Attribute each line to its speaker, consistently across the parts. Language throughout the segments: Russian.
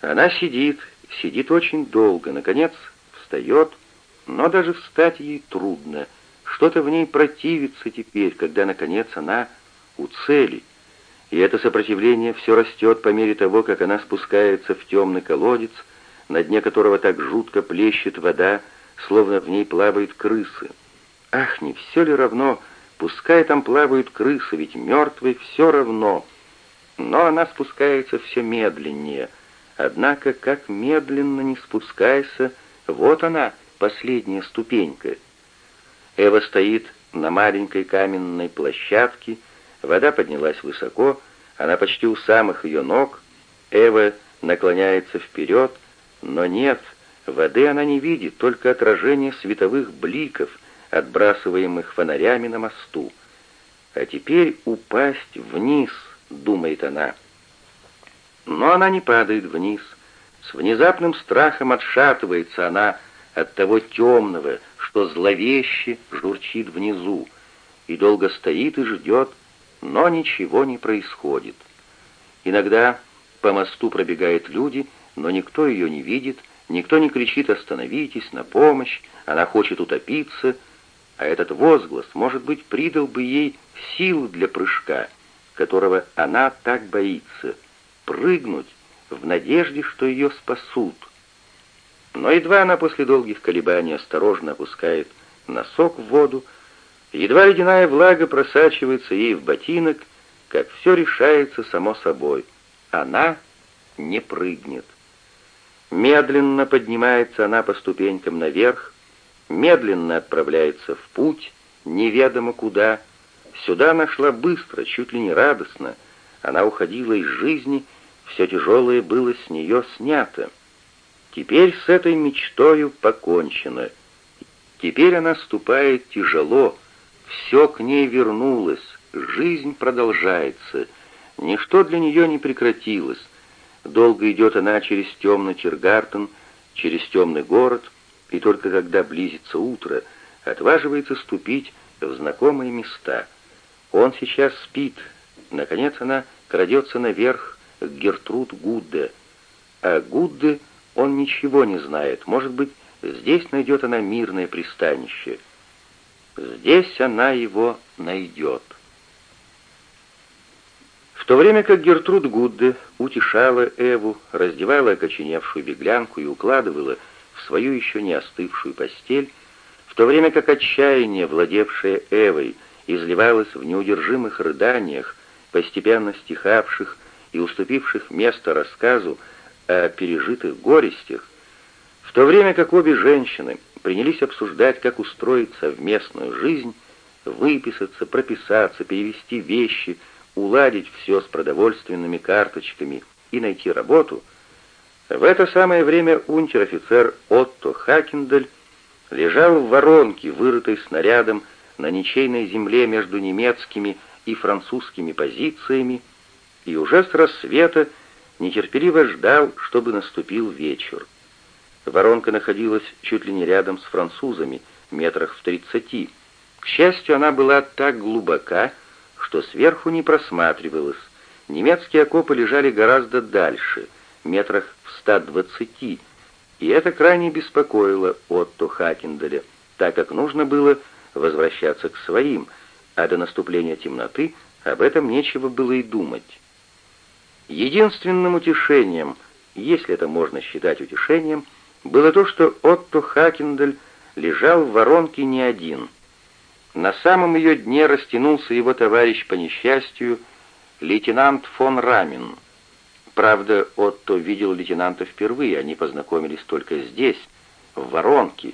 Speaker 1: Она сидит, сидит очень долго, наконец встает, но даже встать ей трудно. Что-то в ней противится теперь, когда, наконец, она у цели. И это сопротивление все растет по мере того, как она спускается в темный колодец, на дне которого так жутко плещет вода, словно в ней плавают крысы. Ах, не все ли равно, пускай там плавают крысы, ведь мертвый все равно. Но она спускается все медленнее. Однако, как медленно не спускайся, вот она, последняя ступенька. Эва стоит на маленькой каменной площадке, вода поднялась высоко, она почти у самых ее ног. Эва наклоняется вперед, но нет, воды она не видит, только отражение световых бликов, отбрасываемых фонарями на мосту. А теперь упасть вниз, думает она. Но она не падает вниз. С внезапным страхом отшатывается она от того темного, что зловеще журчит внизу, и долго стоит и ждет, но ничего не происходит. Иногда по мосту пробегают люди, но никто ее не видит, никто не кричит «остановитесь», «на помощь», она хочет утопиться, а этот возглас, может быть, придал бы ей силу для прыжка, которого она так боится, прыгнуть в надежде, что ее спасут. Но едва она после долгих колебаний осторожно опускает носок в воду, едва ледяная влага просачивается ей в ботинок, как все решается само собой. Она не прыгнет. Медленно поднимается она по ступенькам наверх, медленно отправляется в путь, неведомо куда. Сюда она шла быстро, чуть ли не радостно. Она уходила из жизни, все тяжелое было с нее снято. Теперь с этой мечтою покончено. Теперь она ступает тяжело, все к ней вернулось, жизнь продолжается, ничто для нее не прекратилось, Долго идет она через темный Чергартен, через темный город, и только когда близится утро, отваживается ступить в знакомые места. Он сейчас спит. Наконец она крадется наверх Гертруд Гудде. А Гудде он ничего не знает. Может быть, здесь найдет она мирное пристанище. Здесь она его найдет то время как Гертруд Гудде утешала Эву, раздевала окоченевшую беглянку и укладывала в свою еще не остывшую постель, в то время как отчаяние, владевшее Эвой, изливалось в неудержимых рыданиях, постепенно стихавших и уступивших место рассказу о пережитых горестях, в то время как обе женщины принялись обсуждать, как устроить совместную жизнь, выписаться, прописаться, перевести вещи — уладить все с продовольственными карточками и найти работу, в это самое время унтер-офицер Отто Хакендель лежал в воронке, вырытой снарядом на ничейной земле между немецкими и французскими позициями, и уже с рассвета нетерпеливо ждал, чтобы наступил вечер. Воронка находилась чуть ли не рядом с французами, метрах в тридцати. К счастью, она была так глубока, что сверху не просматривалось. Немецкие окопы лежали гораздо дальше, метрах в 120, и это крайне беспокоило Отто Хакенделя, так как нужно было возвращаться к своим, а до наступления темноты об этом нечего было и думать. Единственным утешением, если это можно считать утешением, было то, что Отто Хакендель лежал в воронке не один — на самом ее дне растянулся его товарищ по несчастью, лейтенант фон Рамин. Правда, Отто видел лейтенанта впервые, они познакомились только здесь, в Воронке.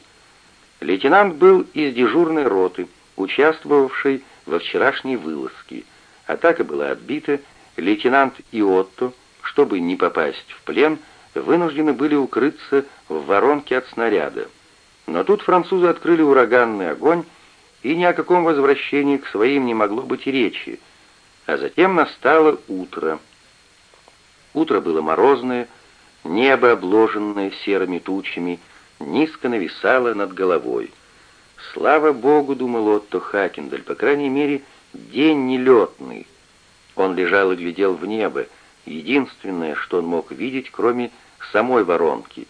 Speaker 1: Лейтенант был из дежурной роты, участвовавшей во вчерашней вылазке. Атака была отбита, лейтенант и Отто, чтобы не попасть в плен, вынуждены были укрыться в воронке от снаряда. Но тут французы открыли ураганный огонь, и ни о каком возвращении к своим не могло быть и речи. А затем настало утро. Утро было морозное, небо, обложенное серыми тучами, низко нависало над головой. «Слава Богу!» — думал Отто Хакендель, — «по крайней мере, день нелетный». Он лежал и глядел в небо, единственное, что он мог видеть, кроме самой воронки.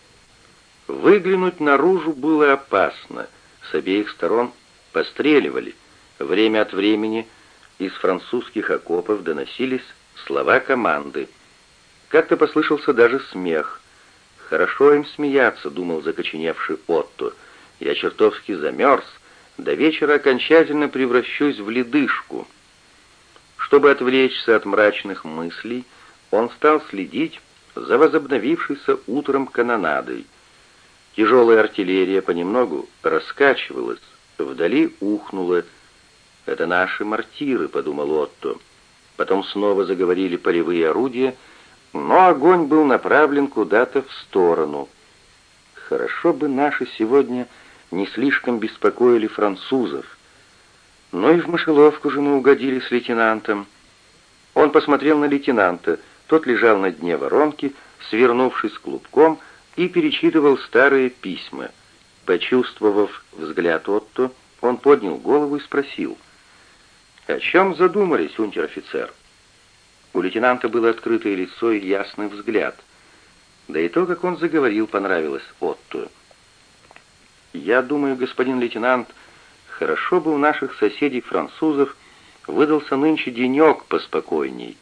Speaker 1: Выглянуть наружу было опасно, с обеих сторон постреливали. Время от времени из французских окопов доносились слова команды. Как-то послышался даже смех. «Хорошо им смеяться», — думал закоченевший Отто. «Я чертовски замерз, до вечера окончательно превращусь в ледышку». Чтобы отвлечься от мрачных мыслей, он стал следить за возобновившейся утром канонадой. Тяжелая артиллерия понемногу раскачивалась, вдали ухнула. «Это наши мортиры», — подумал Отто. Потом снова заговорили полевые орудия, но огонь был направлен куда-то в сторону. Хорошо бы наши сегодня не слишком беспокоили французов. Но и в мышеловку же мы угодили с лейтенантом. Он посмотрел на лейтенанта. Тот лежал на дне воронки, свернувшись клубком, и перечитывал старые письма. Почувствовав взгляд Отто, он поднял голову и спросил. «О чем задумались, унтер-офицер?» У лейтенанта было открытое лицо и ясный взгляд. Да и то, как он заговорил, понравилось Отто. «Я думаю, господин лейтенант, хорошо бы у наших соседей-французов выдался нынче денек поспокойней».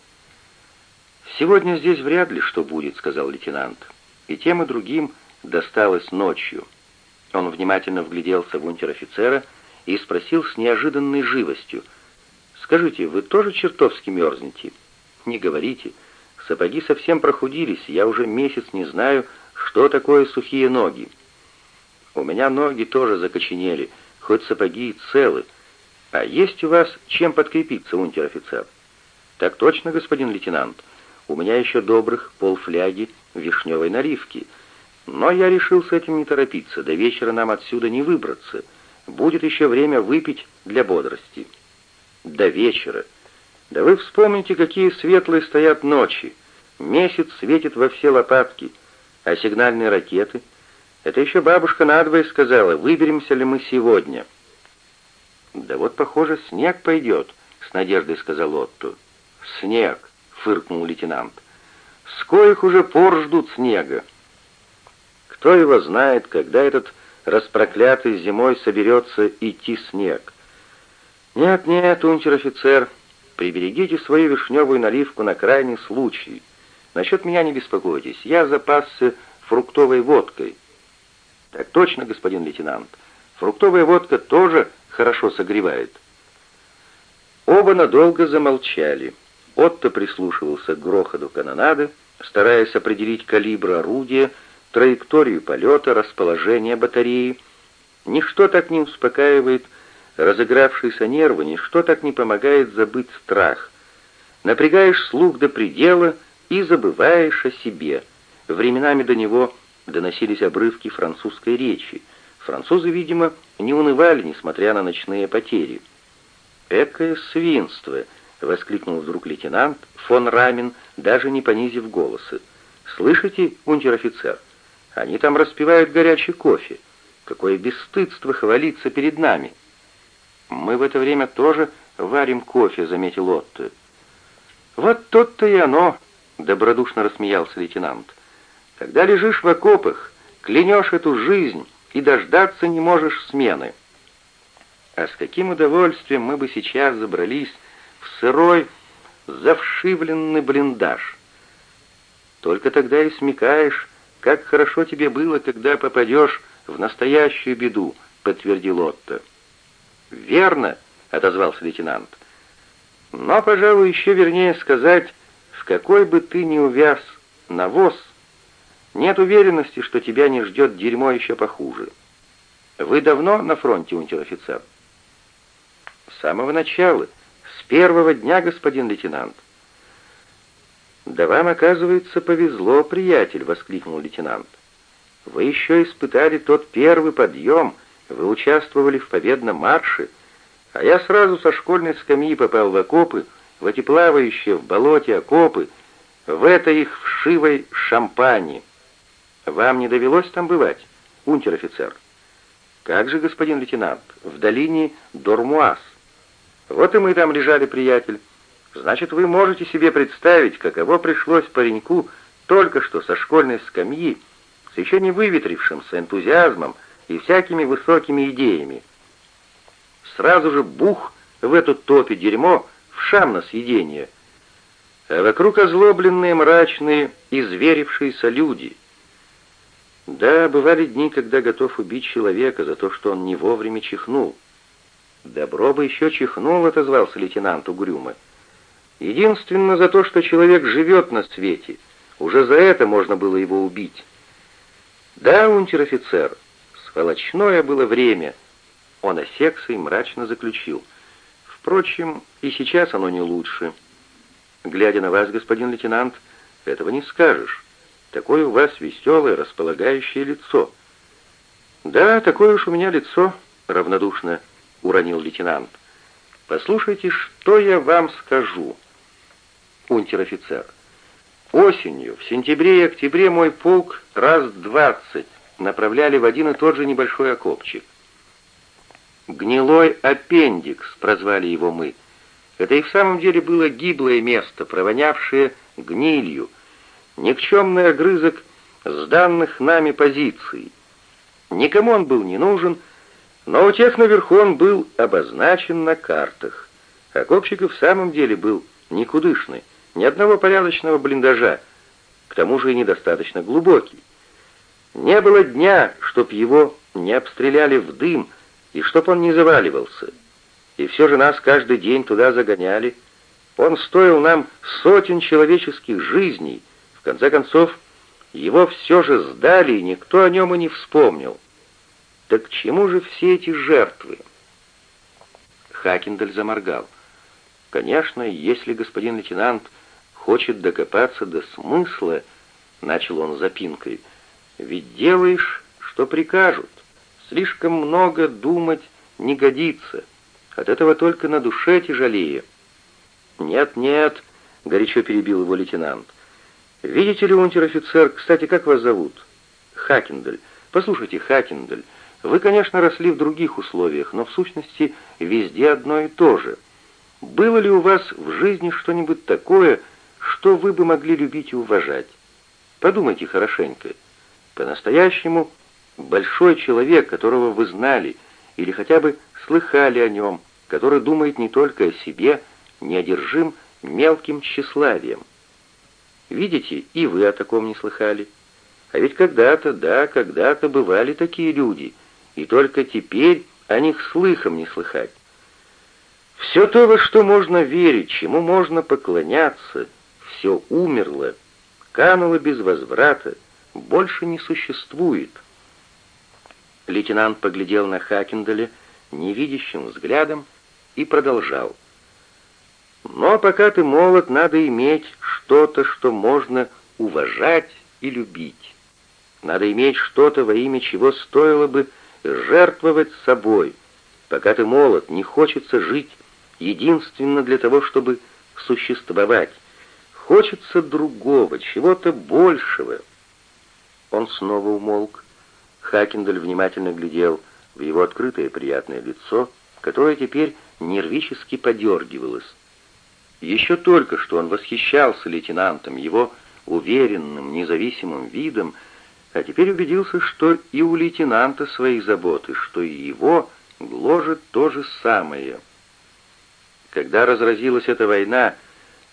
Speaker 1: «Сегодня здесь вряд ли что будет», — сказал лейтенант. «И тем и другим досталось ночью». Он внимательно вгляделся в унтер-офицера и спросил с неожиданной живостью. «Скажите, вы тоже чертовски мерзнете?» «Не говорите. Сапоги совсем прохудились, я уже месяц не знаю, что такое сухие ноги». У меня ноги тоже закоченели, хоть сапоги и целы. А есть у вас чем подкрепиться, унтер-офицер? Так точно, господин лейтенант. У меня еще добрых полфляги вишневой наливки. Но я решил с этим не торопиться, до вечера нам отсюда не выбраться. Будет еще время выпить для бодрости. До вечера. Да вы вспомните, какие светлые стоят ночи. Месяц светит во все лопатки, а сигнальные ракеты — это еще бабушка надвое сказала, выберемся ли мы сегодня. «Да вот, похоже, снег пойдет», — с надеждой сказал Отто. «Снег», — фыркнул лейтенант. «С уже пор ждут снега?» «Кто его знает, когда этот распроклятый зимой соберется идти снег?» «Нет-нет, унтер-офицер, приберегите свою вишневую наливку на крайний случай. Насчет меня не беспокойтесь, я запасся фруктовой водкой». «Так точно, господин лейтенант. Фруктовая водка тоже хорошо согревает». Оба надолго замолчали. Отто прислушивался к грохоту канонады, стараясь определить калибр орудия, траекторию полета, расположение батареи. Ничто так не успокаивает разыгравшиеся нервы, ничто так не помогает забыть страх. Напрягаешь слух до предела и забываешь о себе. Временами до него доносились обрывки французской речи. Французы, видимо, не унывали, несмотря на ночные потери. «Экое свинство!» — воскликнул вдруг лейтенант фон Рамин, даже не понизив голоса. «Слышите, унтер-офицер? Они там распивают горячий кофе. Какое бесстыдство хвалиться перед нами!» «Мы в это время тоже варим кофе», — заметил Отто. «Вот тот-то и оно!» — добродушно рассмеялся лейтенант. Когда лежишь в окопах, клянешь эту жизнь и дождаться не можешь смены. А с каким удовольствием мы бы сейчас забрались в сырой, завшивленный блиндаж. Только тогда и смекаешь, как хорошо тебе было, когда попадешь в настоящую беду, подтвердил Отто. Верно, отозвался лейтенант. Но, пожалуй, еще вернее сказать, в какой бы ты ни увяз навоз, нет уверенности, что тебя не ждет дерьмо еще похуже. Вы давно на фронте, унтер-офицер? С самого начала, с первого дня, господин лейтенант. «Да вам, оказывается, повезло, приятель!» — воскликнул лейтенант. «Вы еще испытали тот первый подъем, вы участвовали в победном марше, а я сразу со школьной скамьи попал в окопы, в эти плавающие в болоте окопы, в это их вшивой шампани». Вам не довелось там бывать, унтер-офицер? Как же, господин лейтенант, в долине Дормуаз. Вот и мы там лежали, приятель. Значит, вы можете себе представить, каково пришлось пареньку только что со школьной скамьи, с еще не выветрившимся энтузиазмом и всякими высокими идеями. Сразу же бух в эту топе дерьмо, в шам на съедение. А вокруг озлобленные, мрачные, изверившиеся люди. Да, бывали дни, когда готов убить человека за то, что он не вовремя чихнул. «Добро бы еще чихнул», — отозвался лейтенант угрюмо. «Единственно за то, что человек живет на свете. Уже за это можно было его убить». «Да, унтер-офицер, сволочное было время», — он осекся и мрачно заключил. «Впрочем, и сейчас оно не лучше. Глядя на вас, господин лейтенант, этого не скажешь. Такое у вас веселое, располагающее лицо». «Да, такое уж у меня лицо», — равнодушно — уронил лейтенант. «Послушайте, что я вам скажу, унтер-офицер. Осенью, в сентябре и октябре мой полк раз двадцать направляли в один и тот же небольшой окопчик. «Гнилой аппендикс» прозвали его мы. Это и в самом деле было гиблое место, провонявшее гнилью, никчемный огрызок сданных нами позиций. Никому он был не нужен, — но у тех наверху он был обозначен на картах. А копчик и в самом деле был никудышный, ни одного порядочного блиндажа, к тому же и недостаточно глубокий. Не было дня, чтоб его не обстреляли в дым и чтоб он не заваливался. И все же нас каждый день туда загоняли. Он стоил нам сотен человеческих жизней. В конце концов, его все же сдали, и никто о нем и не вспомнил. Так к чему же все эти жертвы? Хакендель заморгал. Конечно, если господин лейтенант хочет докопаться до смысла, начал он запинкой, ведь делаешь, что прикажут. Слишком много думать не годится. От этого только на душе тяжелее. Нет, нет, горячо перебил его лейтенант. Видите ли, унтер-офицер, кстати, как вас зовут? Хакендель. Послушайте, Хакендель, вы, конечно, росли в других условиях, но в сущности везде одно и то же. Было ли у вас в жизни что-нибудь такое, что вы бы могли любить и уважать? Подумайте хорошенько. По-настоящему большой человек, которого вы знали или хотя бы слыхали о нем, который думает не только о себе, не одержим мелким тщеславием. Видите, и вы о таком не слыхали. А ведь когда-то, да, когда-то бывали такие люди — и только теперь о них слыхом не слыхать. Все то, во что можно верить, чему можно поклоняться, все умерло, кануло без возврата, больше не существует. Лейтенант поглядел на Хакенделя невидящим взглядом и продолжал. «Но пока ты молод, надо иметь что-то, что можно уважать и любить. Надо иметь что-то, во имя чего стоило бы жертвовать собой. Пока ты молод, не хочется жить единственно для того, чтобы существовать. Хочется другого, чего-то большего. Он снова умолк. Хакендель внимательно глядел в его открытое приятное лицо, которое теперь нервически подергивалось. Еще только что он восхищался лейтенантом, его уверенным, независимым видом, а теперь убедился, что и у лейтенанта свои заботы, что и его гложет то же самое. Когда разразилась эта война,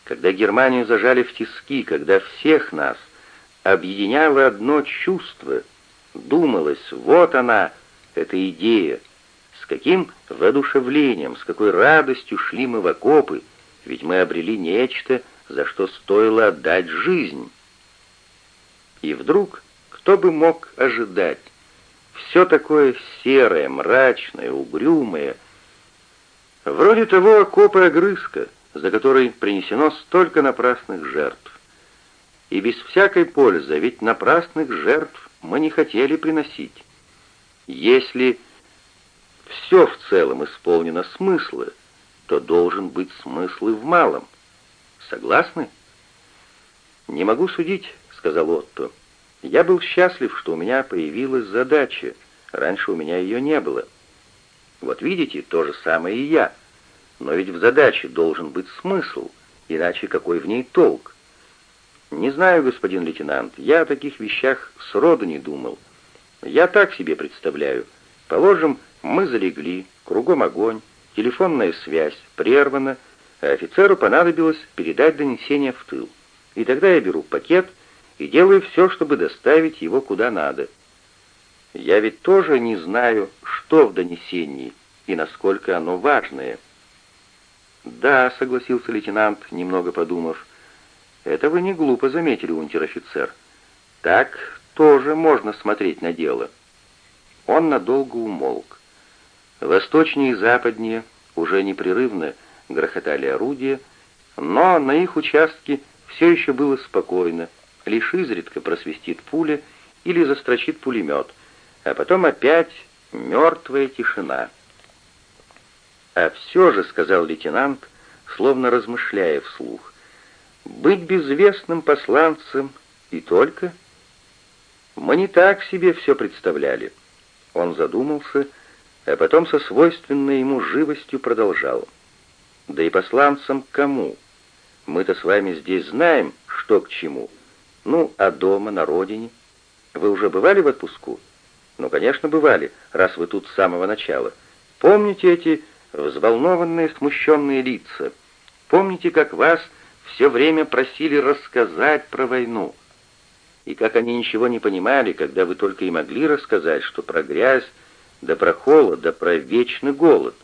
Speaker 1: когда Германию зажали в тиски, когда всех нас объединяло одно чувство, думалось, вот она, эта идея, с каким воодушевлением, с какой радостью шли мы в окопы, ведь мы обрели нечто, за что стоило отдать жизнь. И вдруг кто бы мог ожидать? Все такое серое, мрачное, угрюмое. Вроде того окопа огрызка, за который принесено столько напрасных жертв. И без всякой пользы, ведь напрасных жертв мы не хотели приносить. Если все в целом исполнено смысла, то должен быть смысл и в малом. Согласны? «Не могу судить», — сказал Отто. Я был счастлив, что у меня появилась задача. Раньше у меня ее не было. Вот видите, то же самое и я. Но ведь в задаче должен быть смысл, иначе какой в ней толк? Не знаю, господин лейтенант, я о таких вещах сроду не думал. Я так себе представляю. Положим, мы залегли, кругом огонь, телефонная связь прервана, а офицеру понадобилось передать донесение в тыл. И тогда я беру пакет и делаю все, чтобы доставить его куда надо. Я ведь тоже не знаю, что в донесении и насколько оно важное. «Да», — согласился лейтенант, немного подумав, — «это вы не глупо заметили, унтер-офицер. Так тоже можно смотреть на дело». Он надолго умолк. Восточнее и западнее уже непрерывно грохотали орудия, но на их участке все еще было спокойно, лишь изредка просвистит пуля или застрочит пулемет, а потом опять мертвая тишина. «А все же», — сказал лейтенант, словно размышляя вслух, — «быть безвестным посланцем и только...» Мы не так себе все представляли. Он задумался, а потом со свойственной ему живостью продолжал. Да и посланцам кому? Мы-то с вами здесь знаем, что к чему. Ну, а дома, на родине? Вы уже бывали в отпуску? Ну, конечно, бывали, раз вы тут с самого начала. Помните эти взволнованные, смущенные лица? Помните, как вас все время просили рассказать про войну? И как они ничего не понимали, когда вы только и могли рассказать, что про грязь, да про холод, да про вечный голод.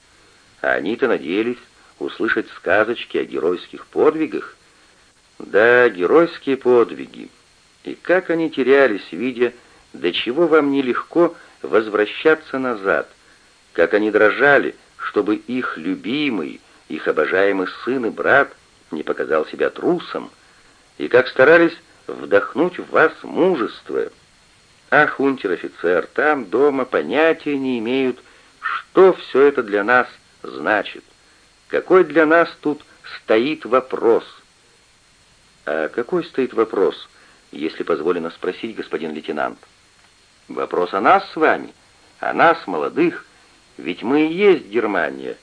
Speaker 1: А они-то надеялись услышать сказочки о геройских подвигах. Да, геройские подвиги. И как они терялись, видя, до чего вам нелегко возвращаться назад, как они дрожали, чтобы их любимый, их обожаемый сын и брат не показал себя трусом, и как старались вдохнуть в вас мужество. Ах, унтер-офицер, там дома понятия не имеют, что все это для нас значит. Какой для нас тут стоит вопрос? А какой стоит вопрос, если позволено спросить, господин лейтенант? Вопрос о нас с вами, о нас, молодых, ведь мы и есть Германия,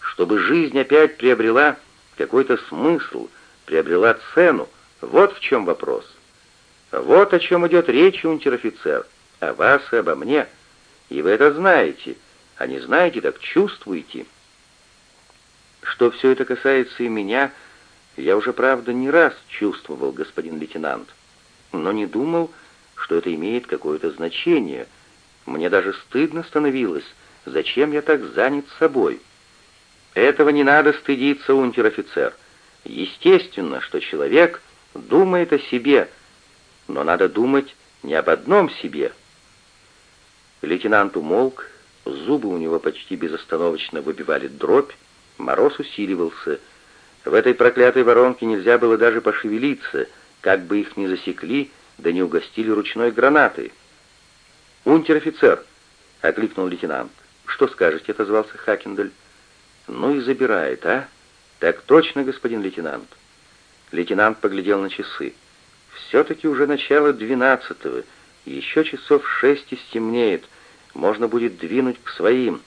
Speaker 1: чтобы жизнь опять приобрела какой-то смысл, приобрела цену, вот в чем вопрос. Вот о чем идет речь, унтер-офицер, о вас и обо мне. И вы это знаете, а не знаете, так чувствуете. Что все это касается и меня, я уже, правда, не раз чувствовал, господин лейтенант, но не думал, что это имеет какое-то значение. Мне даже стыдно становилось, зачем я так занят собой. Этого не надо стыдиться, унтер-офицер. Естественно, что человек думает о себе, но надо думать не об одном себе. Лейтенант умолк, зубы у него почти безостановочно выбивали дробь, мороз усиливался. В этой проклятой воронке нельзя было даже пошевелиться, как бы их ни засекли, да не угостили ручной гранатой. «Унтер-офицер!» — окликнул лейтенант. «Что скажете?» — отозвался Хакендель. «Ну и забирает, а?» «Так точно, господин лейтенант». Лейтенант поглядел на часы. «Все-таки уже начало двенадцатого, еще часов шесть и стемнеет, можно будет двинуть к своим.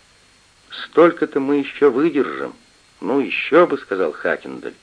Speaker 1: Столько-то мы еще выдержим». «Ну, еще бы», — сказал Хакендель.